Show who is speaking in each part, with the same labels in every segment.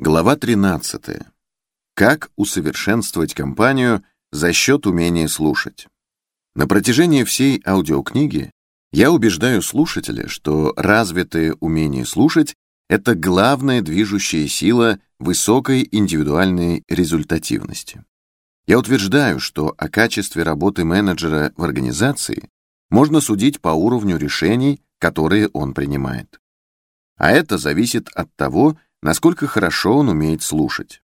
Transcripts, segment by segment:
Speaker 1: Глава 13. Как усовершенствовать компанию за счет умения слушать. На протяжении всей аудиокниги я убеждаю слушателя, что развитое умение слушать — это главная движущая сила высокой индивидуальной результативности. Я утверждаю, что о качестве работы менеджера в организации можно судить по уровню решений, которые он принимает. А это зависит от того, насколько хорошо он умеет слушать.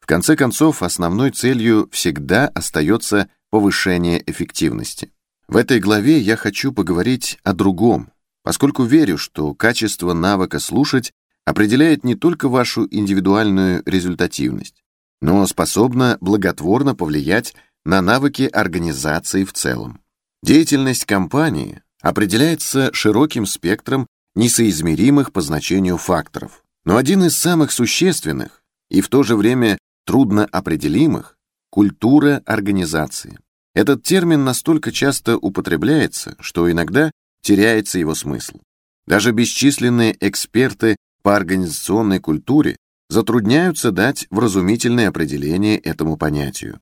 Speaker 1: В конце концов, основной целью всегда остается повышение эффективности. В этой главе я хочу поговорить о другом, поскольку верю, что качество навыка слушать определяет не только вашу индивидуальную результативность, но способно благотворно повлиять на навыки организации в целом. Деятельность компании определяется широким спектром несоизмеримых по значению факторов, но один из самых существенных и в то же время трудно определимых – культура организации. Этот термин настолько часто употребляется, что иногда теряется его смысл. Даже бесчисленные эксперты по организационной культуре затрудняются дать вразумительное определение этому понятию.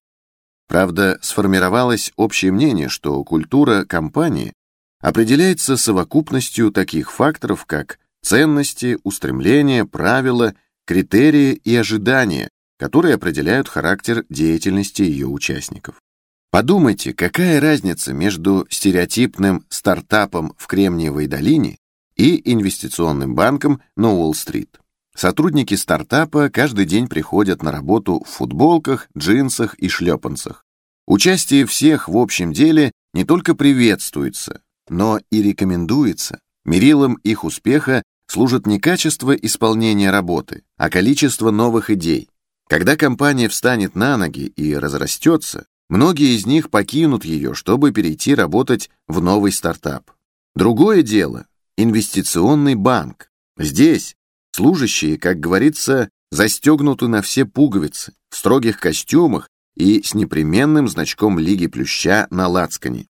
Speaker 1: Правда, сформировалось общее мнение, что культура компании определяется совокупностью таких факторов, как ценности, устремления, правила, критерии и ожидания, которые определяют характер деятельности ее участников. Подумайте, какая разница между стереотипным стартапом в Кремниевой долине и инвестиционным банком на Уолл-стрит. Сотрудники стартапа каждый день приходят на работу в футболках, джинсах и шлепанцах. Участие всех в общем деле не только приветствуется, но и рекомендуется. Мерилом их успеха служит не качество исполнения работы, а количество новых идей. Когда компания встанет на ноги и разрастется, многие из них покинут ее, чтобы перейти работать в новый стартап. Другое дело – инвестиционный банк. Здесь служащие, как говорится, застегнуты на все пуговицы, в строгих костюмах и с непременным значком Лиги Плюща на лацкане.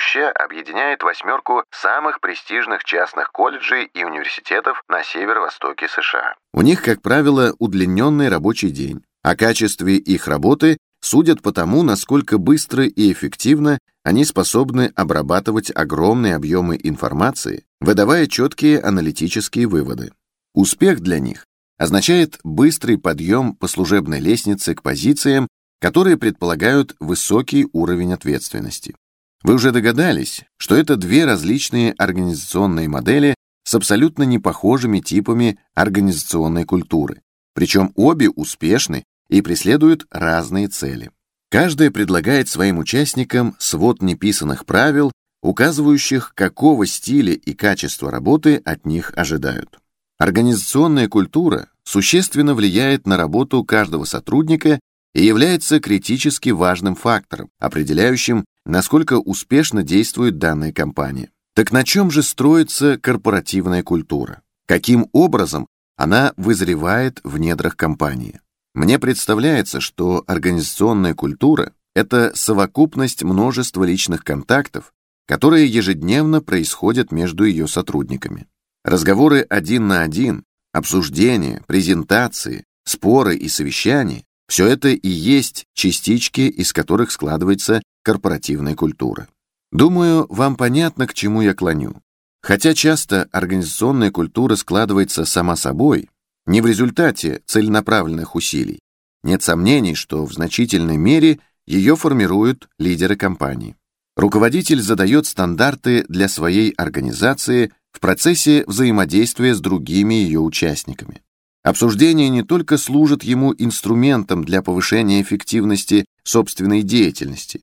Speaker 2: Плюща объединяет восьмерку самых престижных частных колледжей и университетов на северо-востоке США.
Speaker 1: У них, как правило, удлиненный рабочий день. О качестве их работы судят по тому, насколько быстро и эффективно они способны обрабатывать огромные объемы информации, выдавая четкие аналитические выводы. Успех для них означает быстрый подъем по служебной лестнице к позициям, которые предполагают высокий уровень ответственности. Вы уже догадались, что это две различные организационные модели с абсолютно непохожими типами организационной культуры, причем обе успешны и преследуют разные цели. Каждая предлагает своим участникам свод неписанных правил, указывающих, какого стиля и качества работы от них ожидают. Организационная культура существенно влияет на работу каждого сотрудника и является критически важным фактором, определяющим насколько успешно действует данная компания. Так на чем же строится корпоративная культура? Каким образом она вызревает в недрах компании? Мне представляется, что организационная культура — это совокупность множества личных контактов, которые ежедневно происходят между ее сотрудниками. Разговоры один на один, обсуждения, презентации, споры и совещания — все это и есть частички, из которых складывается корпоративной культуры. Думаю, вам понятно, к чему я клоню. Хотя часто организационная культура складывается сама собой, не в результате целенаправленных усилий, нет сомнений, что в значительной мере ее формируют лидеры компании. Руководитель задает стандарты для своей организации в процессе взаимодействия с другими ее участниками. Обсуждения не только служат ему инструментом для повышения эффективности собственной деятельности,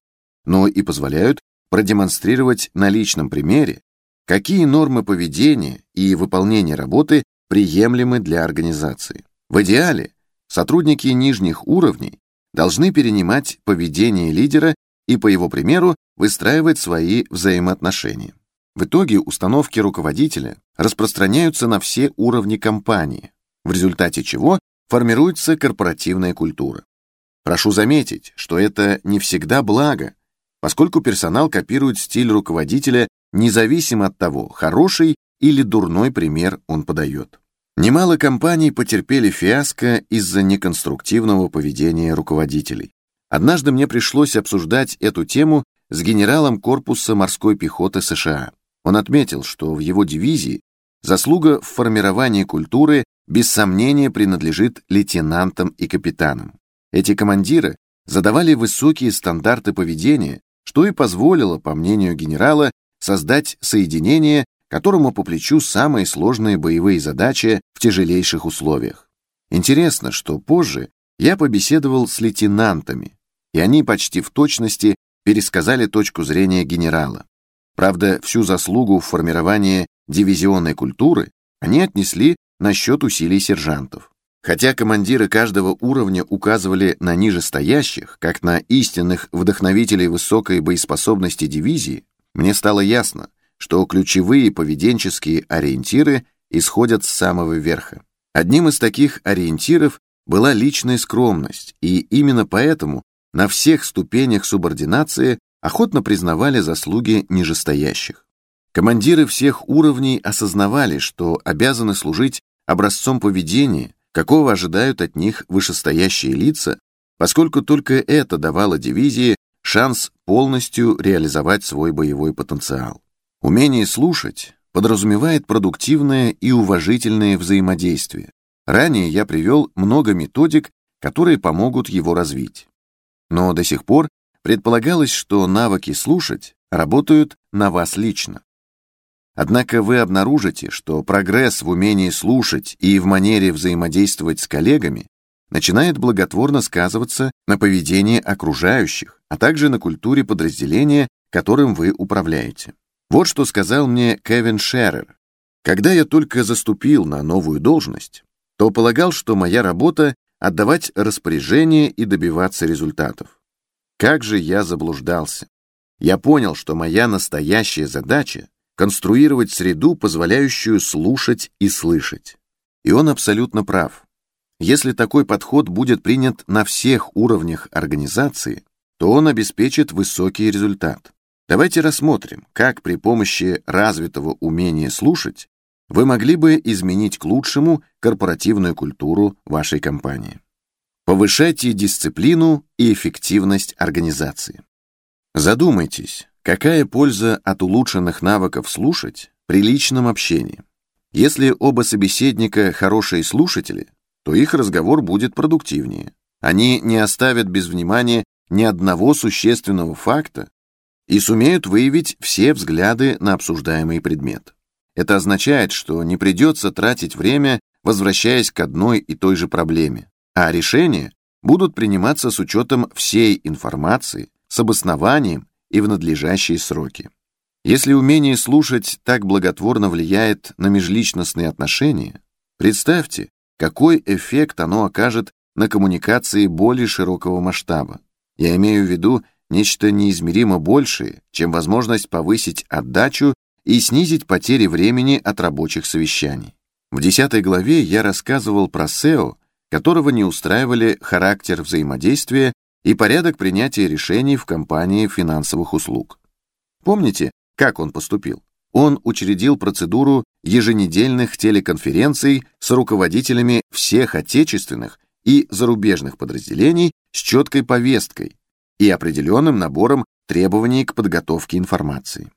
Speaker 1: но и позволяют продемонстрировать на личном примере, какие нормы поведения и выполнения работы приемлемы для организации. В идеале сотрудники нижних уровней должны перенимать поведение лидера и по его примеру выстраивать свои взаимоотношения. В итоге установки руководителя распространяются на все уровни компании, в результате чего формируется корпоративная культура. Прошу заметить, что это не всегда благо, поскольку персонал копирует стиль руководителя независимо от того, хороший или дурной пример он подает. Немало компаний потерпели фиаско из-за неконструктивного поведения руководителей. Однажды мне пришлось обсуждать эту тему с генералом корпуса морской пехоты США. Он отметил, что в его дивизии заслуга в формировании культуры без сомнения принадлежит лейтенантам и капитанам. Эти командиры задавали высокие стандарты поведения, что и позволило, по мнению генерала, создать соединение, которому по плечу самые сложные боевые задачи в тяжелейших условиях. Интересно, что позже я побеседовал с лейтенантами, и они почти в точности пересказали точку зрения генерала. Правда, всю заслугу в формировании дивизионной культуры они отнесли на счет усилий сержантов. Хотя командиры каждого уровня указывали на нижестоящих, как на истинных вдохновителей высокой боеспособности дивизии, мне стало ясно, что ключевые поведенческие ориентиры исходят с самого верха. Одним из таких ориентиров была личная скромность, и именно поэтому на всех ступенях субординации охотно признавали заслуги нижестоящих. Командиры всех уровней осознавали, что обязаны служить образцом поведения, какого ожидают от них вышестоящие лица, поскольку только это давало дивизии шанс полностью реализовать свой боевой потенциал. Умение слушать подразумевает продуктивное и уважительное взаимодействие. Ранее я привел много методик, которые помогут его развить. Но до сих пор предполагалось, что навыки слушать работают на вас лично. Однако вы обнаружите, что прогресс в умении слушать и в манере взаимодействовать с коллегами начинает благотворно сказываться на поведении окружающих, а также на культуре подразделения, которым вы управляете. Вот что сказал мне Кевин Шеррер. Когда я только заступил на новую должность, то полагал, что моя работа — отдавать распоряжения и добиваться результатов. Как же я заблуждался. Я понял, что моя настоящая задача конструировать среду, позволяющую слушать и слышать. И он абсолютно прав. Если такой подход будет принят на всех уровнях организации, то он обеспечит высокий результат. Давайте рассмотрим, как при помощи развитого умения слушать вы могли бы изменить к лучшему корпоративную культуру вашей компании. Повышайте дисциплину и эффективность организации. Задумайтесь, Какая польза от улучшенных навыков слушать при личном общении? Если оба собеседника хорошие слушатели, то их разговор будет продуктивнее. Они не оставят без внимания ни одного существенного факта и сумеют выявить все взгляды на обсуждаемый предмет. Это означает, что не придется тратить время, возвращаясь к одной и той же проблеме, а решения будут приниматься с учетом всей информации, с обоснованием и в надлежащие сроки. Если умение слушать так благотворно влияет на межличностные отношения, представьте, какой эффект оно окажет на коммуникации более широкого масштаба. Я имею в виду нечто неизмеримо большее, чем возможность повысить отдачу и снизить потери времени от рабочих совещаний. В 10 главе я рассказывал про SEO, которого не устраивали характер взаимодействия и порядок принятия решений в компании финансовых услуг. Помните, как он поступил? Он учредил процедуру еженедельных телеконференций с руководителями всех отечественных и зарубежных подразделений с четкой повесткой и определенным набором требований к подготовке информации.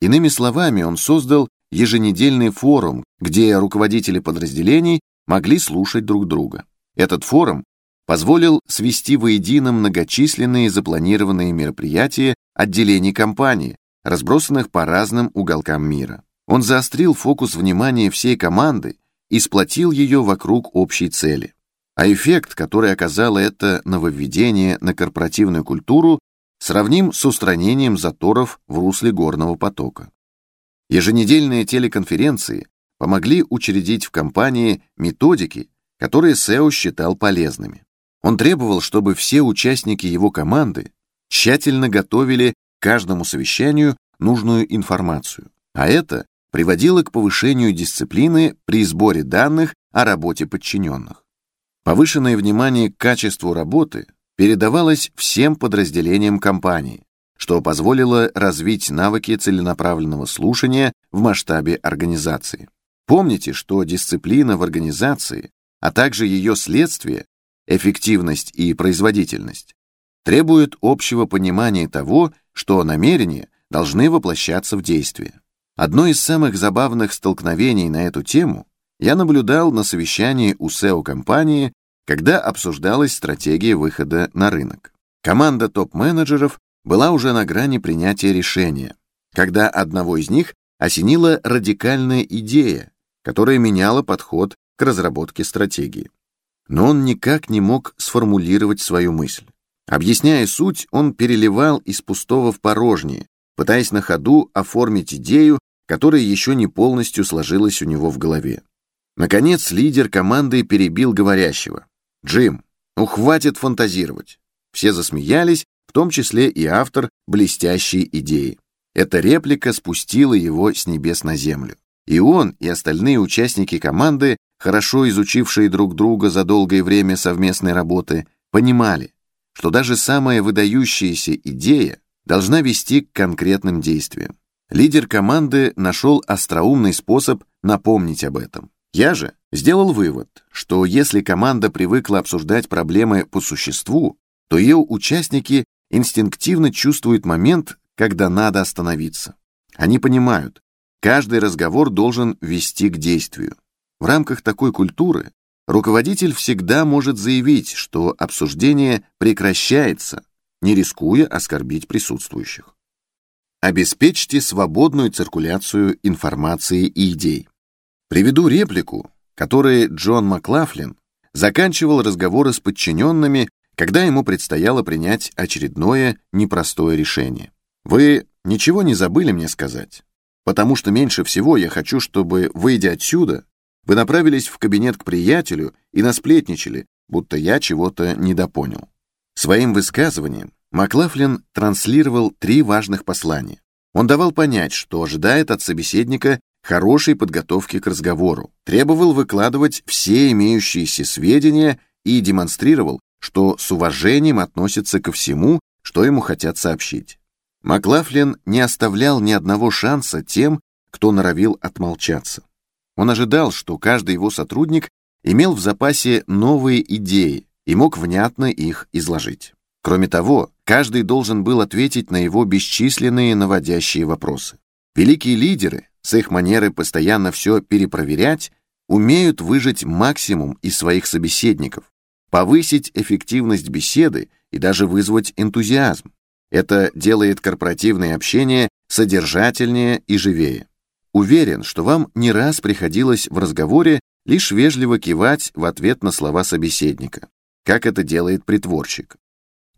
Speaker 1: Иными словами, он создал еженедельный форум, где руководители подразделений могли слушать друг друга. Этот форум позволил свести воедино многочисленные запланированные мероприятия отделений компании, разбросанных по разным уголкам мира. Он заострил фокус внимания всей команды и сплотил ее вокруг общей цели. А эффект, который оказало это нововведение на корпоративную культуру, сравним с устранением заторов в русле горного потока. Еженедельные телеконференции помогли учредить в компании методики, которые SEO считал полезными. Он требовал, чтобы все участники его команды тщательно готовили каждому совещанию нужную информацию, а это приводило к повышению дисциплины при сборе данных о работе подчиненных. Повышенное внимание к качеству работы передавалось всем подразделениям компании, что позволило развить навыки целенаправленного слушания в масштабе организации. Помните, что дисциплина в организации, а также ее следствие, эффективность и производительность, требуют общего понимания того, что намерения должны воплощаться в действие. Одно из самых забавных столкновений на эту тему я наблюдал на совещании у SEO-компании, когда обсуждалась стратегия выхода на рынок. Команда топ-менеджеров была уже на грани принятия решения, когда одного из них осенила радикальная идея, которая меняла подход к разработке стратегии. Но он никак не мог сформулировать свою мысль. Объясняя суть, он переливал из пустого в порожнее, пытаясь на ходу оформить идею, которая еще не полностью сложилась у него в голове. Наконец, лидер команды перебил говорящего. «Джим, ну хватит фантазировать». Все засмеялись, в том числе и автор блестящей идеи. Эта реплика спустила его с небес на землю. И он, и остальные участники команды, хорошо изучившие друг друга за долгое время совместной работы, понимали, что даже самая выдающаяся идея должна вести к конкретным действиям. Лидер команды нашел остроумный способ напомнить об этом. Я же сделал вывод, что если команда привыкла обсуждать проблемы по существу, то ее участники инстинктивно чувствуют момент, когда надо остановиться. Они понимают, каждый разговор должен вести к действию. В рамках такой культуры руководитель всегда может заявить, что обсуждение прекращается, не рискуя оскорбить присутствующих. Обеспечьте свободную циркуляцию информации и идей. Приведу реплику, которой Джон Маклафлин заканчивал разговоры с подчиненными, когда ему предстояло принять очередное непростое решение. «Вы ничего не забыли мне сказать? Потому что меньше всего я хочу, чтобы, выйдя отсюда, вы направились в кабинет к приятелю и насплетничали, будто я чего-то недопонял». Своим высказыванием Маклафлин транслировал три важных послания. Он давал понять, что ожидает от собеседника хорошей подготовки к разговору, требовал выкладывать все имеющиеся сведения и демонстрировал, что с уважением относится ко всему, что ему хотят сообщить. Маклафлин не оставлял ни одного шанса тем, кто норовил отмолчаться. Он ожидал, что каждый его сотрудник имел в запасе новые идеи и мог внятно их изложить. Кроме того, каждый должен был ответить на его бесчисленные наводящие вопросы. Великие лидеры, с их манерой постоянно все перепроверять, умеют выжать максимум из своих собеседников, повысить эффективность беседы и даже вызвать энтузиазм. Это делает корпоративное общение содержательнее и живее. Уверен, что вам не раз приходилось в разговоре лишь вежливо кивать в ответ на слова собеседника, как это делает притворщик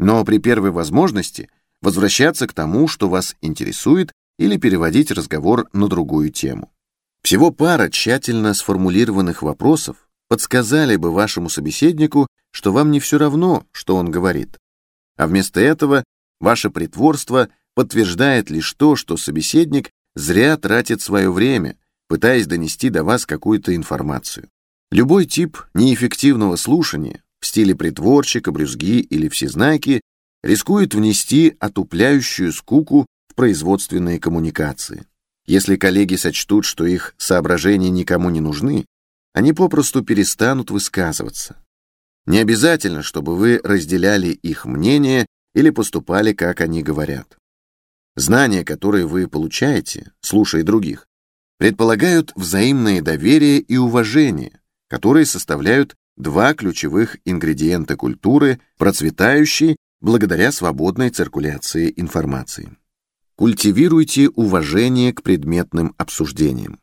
Speaker 1: но при первой возможности возвращаться к тому, что вас интересует, или переводить разговор на другую тему. Всего пара тщательно сформулированных вопросов подсказали бы вашему собеседнику, что вам не все равно, что он говорит. А вместо этого ваше притворство подтверждает лишь то, что собеседник зря тратит свое время, пытаясь донести до вас какую-то информацию. Любой тип неэффективного слушания в стиле притворщика, брюзги или всезнайки рискует внести отупляющую скуку в производственные коммуникации. Если коллеги сочтут, что их соображения никому не нужны, они попросту перестанут высказываться. Не обязательно, чтобы вы разделяли их мнение или поступали, как они говорят. Знания, которые вы получаете, слушая других, предполагают взаимное доверие и уважение, которые составляют два ключевых ингредиента культуры, процветающей благодаря свободной циркуляции информации. Культивируйте уважение к предметным обсуждениям.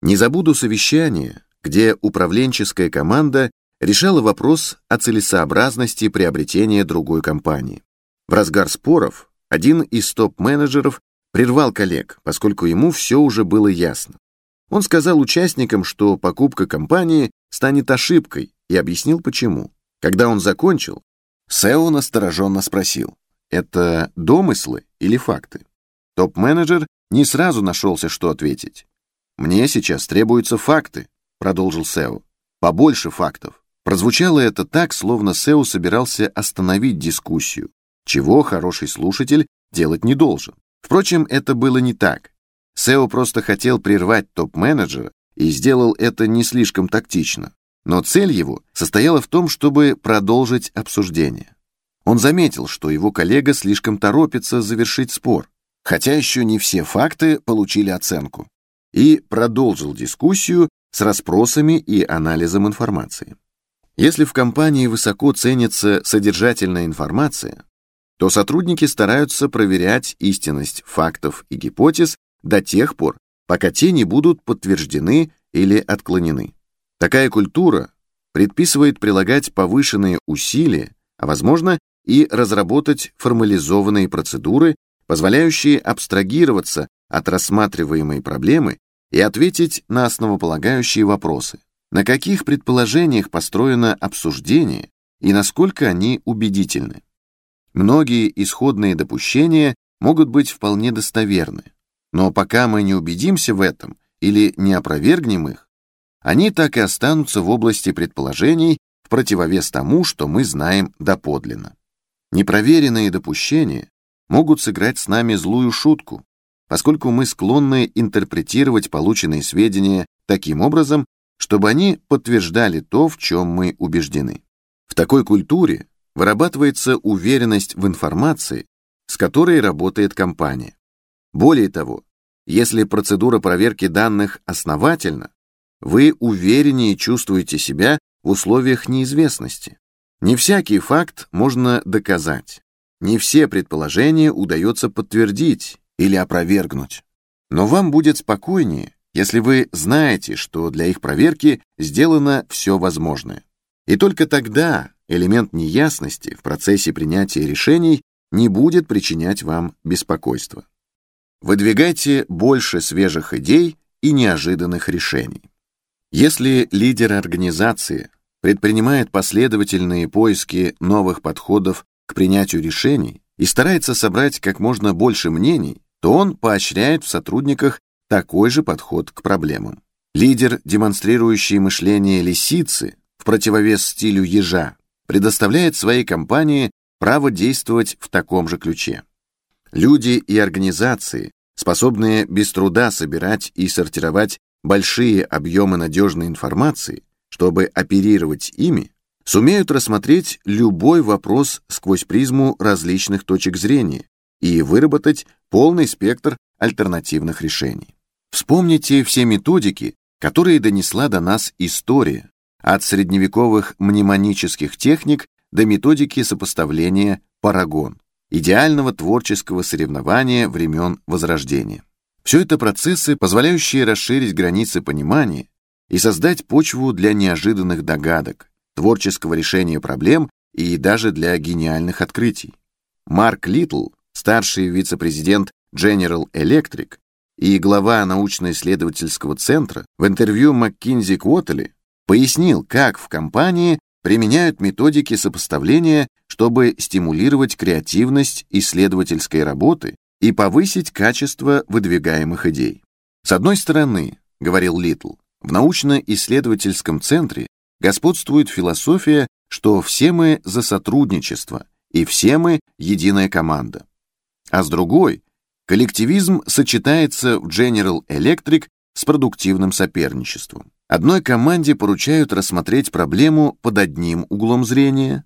Speaker 1: Не забуду совещание, где управленческая команда решала вопрос о целесообразности приобретения другой компании. В разгар споров один из топ-менеджеров прервал коллег, поскольку ему все уже было ясно. Он сказал участникам, что покупка компании станет ошибкой, и объяснил почему. Когда он закончил, Сео настороженно спросил, это домыслы или факты? Топ-менеджер не сразу нашелся, что ответить. «Мне сейчас требуются факты», — продолжил Сео. «Побольше фактов». Прозвучало это так, словно Сео собирался остановить дискуссию, чего хороший слушатель делать не должен. Впрочем, это было не так. Сео просто хотел прервать топ-менеджера и сделал это не слишком тактично. Но цель его состояла в том, чтобы продолжить обсуждение. Он заметил, что его коллега слишком торопится завершить спор, хотя еще не все факты получили оценку, и продолжил дискуссию с расспросами и анализом информации. Если в компании высоко ценится содержательная информация, то сотрудники стараются проверять истинность фактов и гипотез до тех пор, пока те не будут подтверждены или отклонены. Такая культура предписывает прилагать повышенные усилия, а возможно и разработать формализованные процедуры, позволяющие абстрагироваться от рассматриваемой проблемы и ответить на основополагающие вопросы. На каких предположениях построено обсуждение и насколько они убедительны? Многие исходные допущения могут быть вполне достоверны, но пока мы не убедимся в этом или не опровергнем их, они так и останутся в области предположений в противовес тому, что мы знаем доподлинно. Непроверенные допущения могут сыграть с нами злую шутку, поскольку мы склонны интерпретировать полученные сведения таким образом, чтобы они подтверждали то, в чем мы убеждены. В такой культуре вырабатывается уверенность в информации, с которой работает компания. Более того, если процедура проверки данных основательна, вы увереннее чувствуете себя в условиях неизвестности. Не всякий факт можно доказать. Не все предположения удается подтвердить или опровергнуть. Но вам будет спокойнее, если вы знаете, что для их проверки сделано все возможное. И только тогда элемент неясности в процессе принятия решений не будет причинять вам беспокойство. Выдвигайте больше свежих идей и неожиданных решений. Если лидер организации предпринимает последовательные поиски новых подходов к принятию решений и старается собрать как можно больше мнений, то он поощряет в сотрудниках такой же подход к проблемам. Лидер, демонстрирующий мышление лисицы в противовес стилю ежа, предоставляет своей компании право действовать в таком же ключе. Люди и организации, способные без труда собирать и сортировать большие объемы надежной информации, чтобы оперировать ими, сумеют рассмотреть любой вопрос сквозь призму различных точек зрения и выработать полный спектр альтернативных решений. Вспомните все методики, которые донесла до нас история, от средневековых мнемонических техник до методики сопоставления парагон, идеального творческого соревнования времен Возрождения. Все это процессы, позволяющие расширить границы понимания и создать почву для неожиданных догадок, творческого решения проблем и даже для гениальных открытий. Марк Литл, старший вице-президент General Electric и глава научно-исследовательского центра, в интервью McKinsey Quarterly пояснил, как в компании применяют методики сопоставления, чтобы стимулировать креативность исследовательской работы и повысить качество выдвигаемых идей. С одной стороны, говорил Литл, в научно-исследовательском центре господствует философия, что все мы за сотрудничество и все мы единая команда. А с другой, коллективизм сочетается в General Electric с продуктивным соперничеством. Одной команде поручают рассмотреть проблему под одним углом зрения,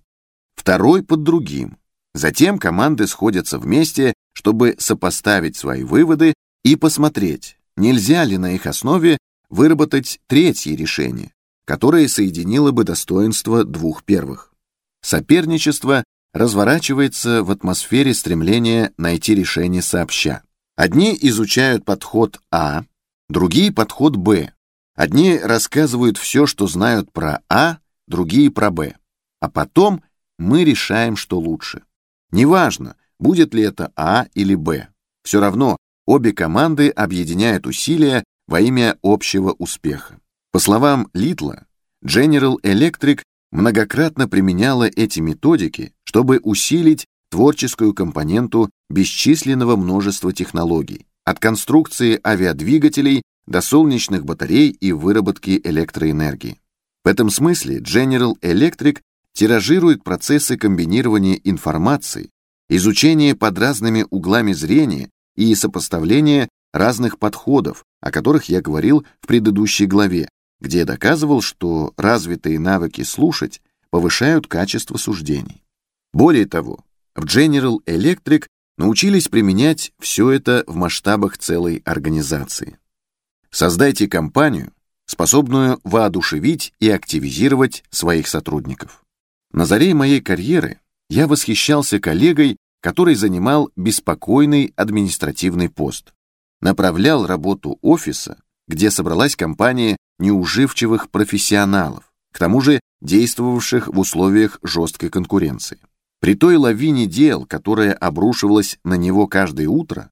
Speaker 1: второй под другим. Затем команды сходятся вместе, чтобы сопоставить свои выводы и посмотреть, нельзя ли на их основе выработать третье решение, которое соединило бы достоинства двух первых. Соперничество разворачивается в атмосфере стремления найти решение сообща. Одни изучают подход А, другие — подход Б. Одни рассказывают все, что знают про А, другие — про Б. А потом мы решаем, что лучше. Неважно, будет ли это А или Б. Все равно обе команды объединяют усилия во имя общего успеха. По словам Литла, General Electric многократно применяла эти методики, чтобы усилить творческую компоненту бесчисленного множества технологий, от конструкции авиадвигателей до солнечных батарей и выработки электроэнергии. В этом смысле General Electric тиражирует процессы комбинирования информации, изучения под разными углами зрения и сопоставления разных подходов, о которых я говорил в предыдущей главе, где доказывал, что развитые навыки слушать повышают качество суждений. Более того, в General Electric научились применять все это в масштабах целой организации. Создайте компанию, способную воодушевить и активизировать своих сотрудников. На заре моей карьеры я восхищался коллегой, который занимал беспокойный административный пост. Направлял работу офиса, где собралась компания неуживчивых профессионалов, к тому же действовавших в условиях жесткой конкуренции. При той лавине дел, которая обрушивалась на него каждое утро,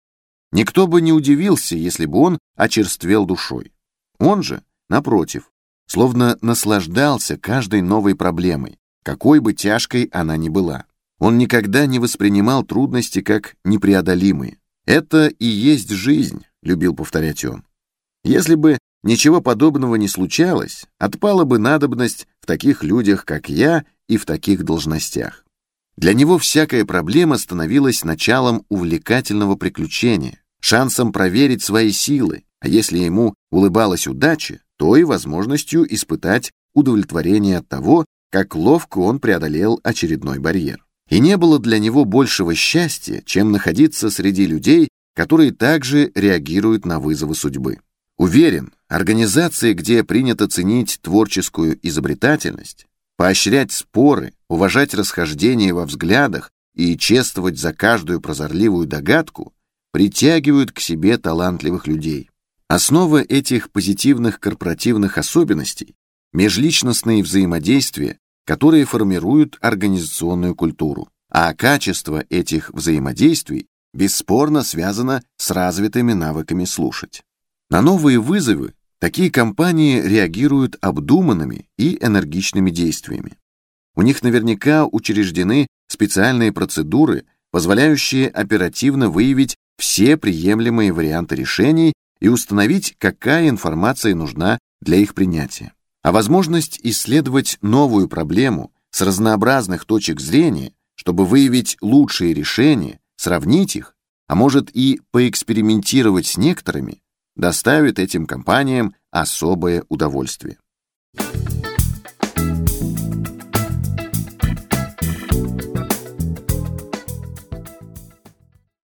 Speaker 1: никто бы не удивился, если бы он очерствел душой. Он же, напротив, словно наслаждался каждой новой проблемой, какой бы тяжкой она ни была. Он никогда не воспринимал трудности как непреодолимые. «Это и есть жизнь», — любил повторять он. Если бы ничего подобного не случалось, отпала бы надобность в таких людях, как я, и в таких должностях. Для него всякая проблема становилась началом увлекательного приключения, шансом проверить свои силы, а если ему улыбалась удача, то и возможностью испытать удовлетворение от того, как ловко он преодолел очередной барьер. И не было для него большего счастья, чем находиться среди людей, которые также реагируют на вызовы судьбы. Уверен, организации, где принято ценить творческую изобретательность, поощрять споры, уважать расхождения во взглядах и чествовать за каждую прозорливую догадку, притягивают к себе талантливых людей. Основа этих позитивных корпоративных особенностей – межличностные взаимодействия, которые формируют организационную культуру. А качество этих взаимодействий бесспорно связано с развитыми навыками слушать. На новые вызовы Такие компании реагируют обдуманными и энергичными действиями. У них наверняка учреждены специальные процедуры, позволяющие оперативно выявить все приемлемые варианты решений и установить, какая информация нужна для их принятия. А возможность исследовать новую проблему с разнообразных точек зрения, чтобы выявить лучшие решения, сравнить их, а может и поэкспериментировать с некоторыми, доставит этим компаниям особое удовольствие. Thank you